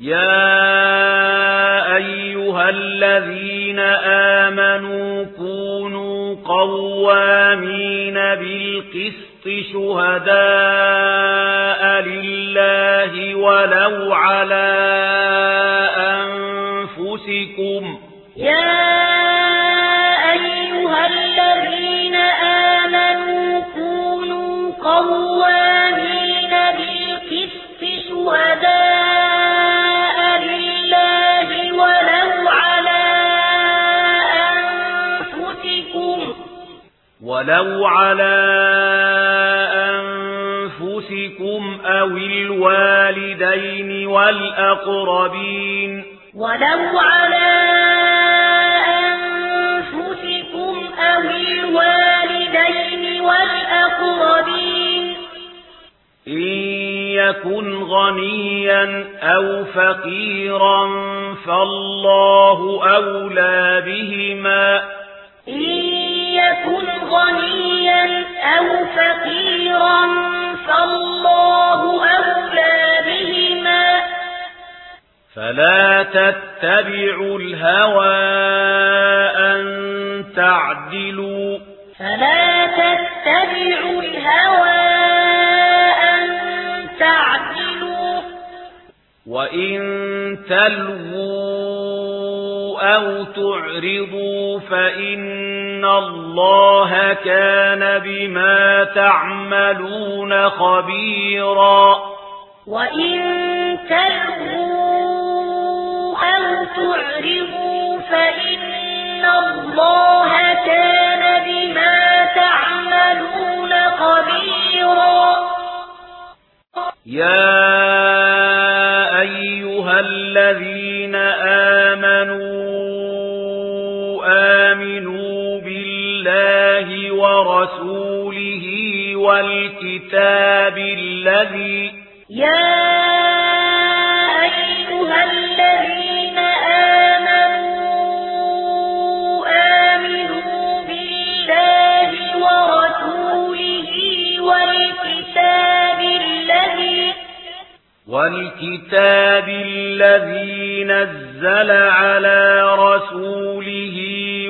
يا أيها الذين آمنوا كونوا قوامين بالقسط شهداء لله ولو على أنفسكم يا على أنفسكم أو الوالدين والأقربين ولو على أنفسكم أو الوالدين والأقربين إن يكن غنيا أو فقيرا فالله أولى بهما إن يكن غنيا أو فقيرا فالله أولى بهما فلا تتبعوا الهوى أن تعدلوا فلا تتبعوا الهوى أن تعدلوا وإن تلووا أو تعرضوا فإن الله كان بما تعملون خبيرا وإن تلغوا أو تعرضوا فإن الله كان بما تعملون خبيرا يا أيها الذين آمنوا بالله ورسوله والكتاب الذي يا أيها الذين آمنوا آمنوا بالله ورسوله والكتاب الذي والكتاب الذي نزل على رسوله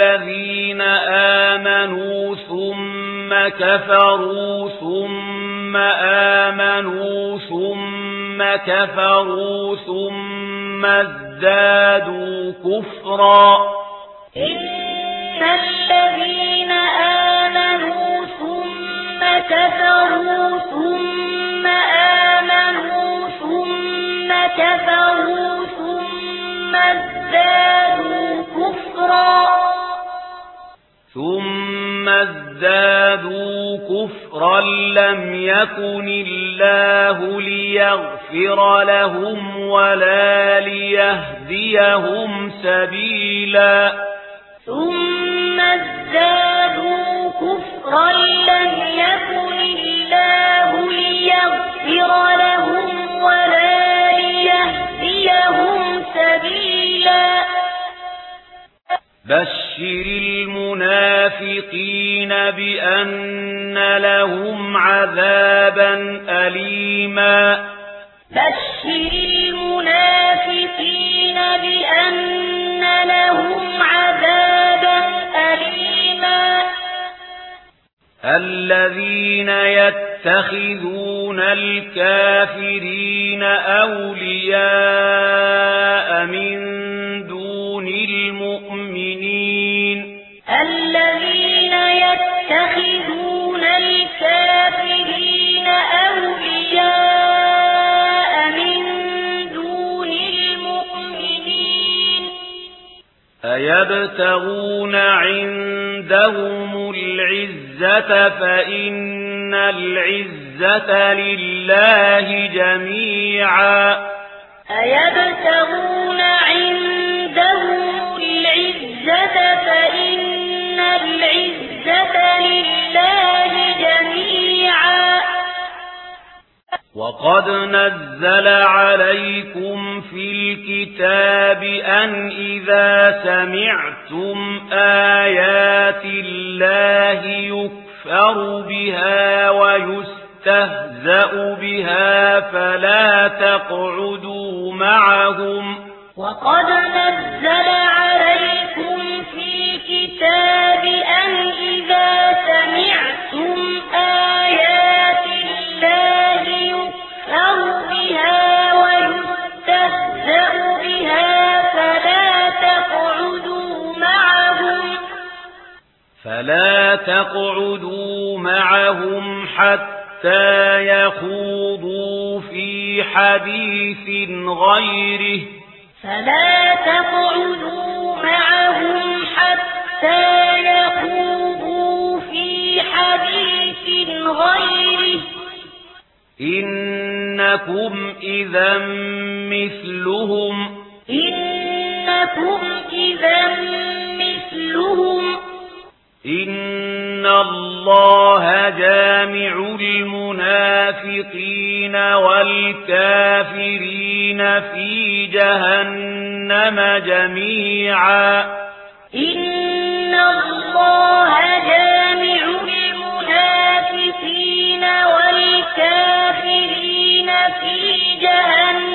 الذين آمنوا ثم كفروا ثم آمنوا ثم كفروا ثم ازدادوا كفرا. إن الذين آمنوا ثم كفروا ثم آمنوا ثم كفروا ثم ازدادوا كفرا. ثم ازدادوا كفرا لم يكن الله ليغفر لهم ولا ليهديهم سبيلا ثم ازدادوا كفرا لم يكن الله ليغفر لهم ولا ليهديهم سبيلا بشر المنافقين بأن لهم عذابا أليما بشر المنافقين بأن لهم عذابا أليما الذين يتخذون الكافرين أولياء فَيَبْتَغُونَ عندهم العزة فإن العزة لله جميعا أيبتغون عندهم العزة فإن العزة لله جميعا وَقَدْ نَزَّلَ عَلَيْكُمْ فِي الْكِتَابِ أَنْ إِذَا سَمِعْتُمْ آيَاتِ اللَّهِ يُكْفَرُ بِهَا وَيُسْتَهْزَأُ بِهَا فَلَا تَقْعُدُوا مَعَهُمْ وَقَدْ نَزَّلَ عَلَيْكُمْ فِي الْكِتَابِ أَنْ إِذَا سَمِعْتُمْ آيَاتِ فلا تقعدوا معهم حتى يخوضوا في حديث غيره. فلا تقعدوا معهم حتى يخوضوا في حديث غيره. إنكم إذا مثلهم. إنكم إذا مثلهم. إن الله جامع المنافقين والكافرين في جهنم جميعا. إن الله جامع المنافقين والكافرين في جهنم